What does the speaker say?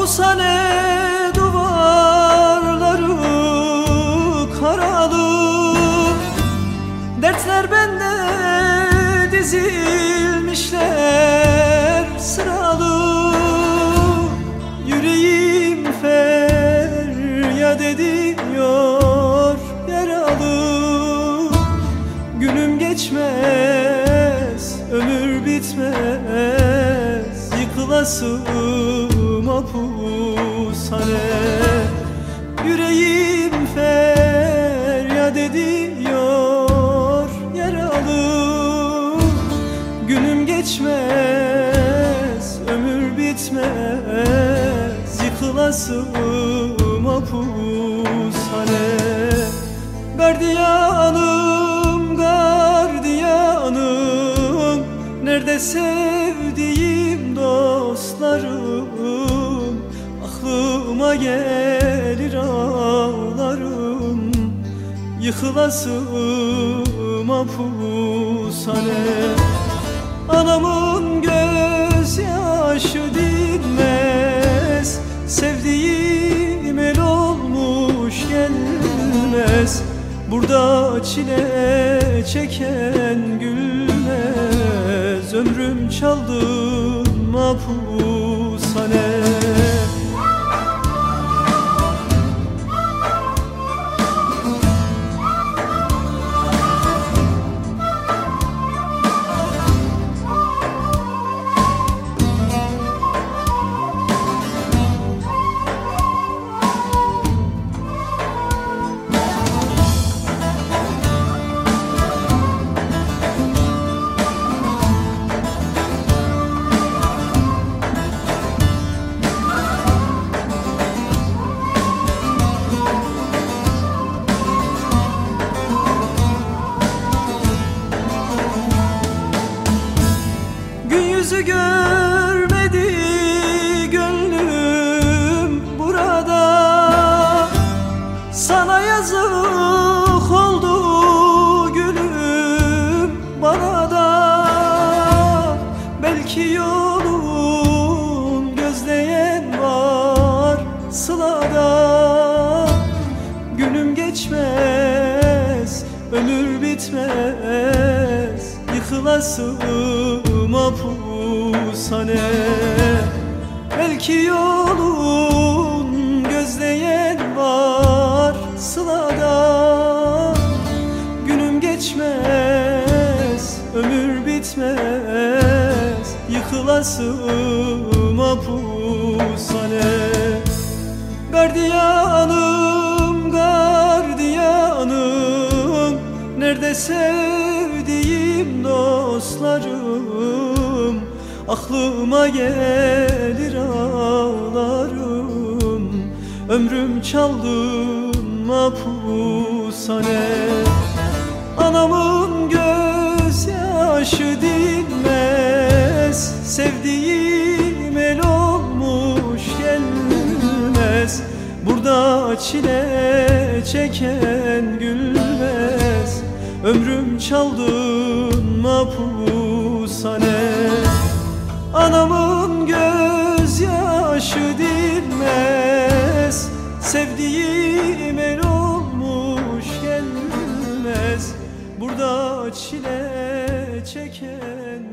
Mahpushane duvarları karalı. Dertler bende dizilmişler sıralı. Yüreğim feryat ediyor yaralı. Günüm geçmez, ömür bitmez. Yıkılasım mapushane Yüreğim feryat ediyor yaralı Günüm geçmez, ömür bitmez. Yıkılasım mapushane Gardiyanım, gardiyanım. Nerede sevdiğim dostlarım Aklıma gelir ağlarım. Yıkılasım mapushane Anamın gözyaşı dinmez. Sevdiğim el olmuş gelmez. Burada çile çeken gülmez. Ömrüm çaldım mapushane yüzü görmedi gönlüm burada. Sana yazık oldu gülüm bana da. Belki yolun gözleyen var sılada. Günüm geçmez, ömür bitmez Yıkılasım mapushane Belki yolun gözleyen var sılada Günüm geçmez, ömür bitmez Yıkılasım mapushane Gardiyanım, gardiyanım Nerede sevdiğim dostlarım Aklıma gelir ağlarım. Ömrüm çaldım mapushane Anamın gözyaşı dinmez. Sevdiğim el olmuş gelmez. Burada çile çeken gülmez. Ömrüm çaldın mapushane Sevdiğim el olmuş gelmez. Burada çile çeken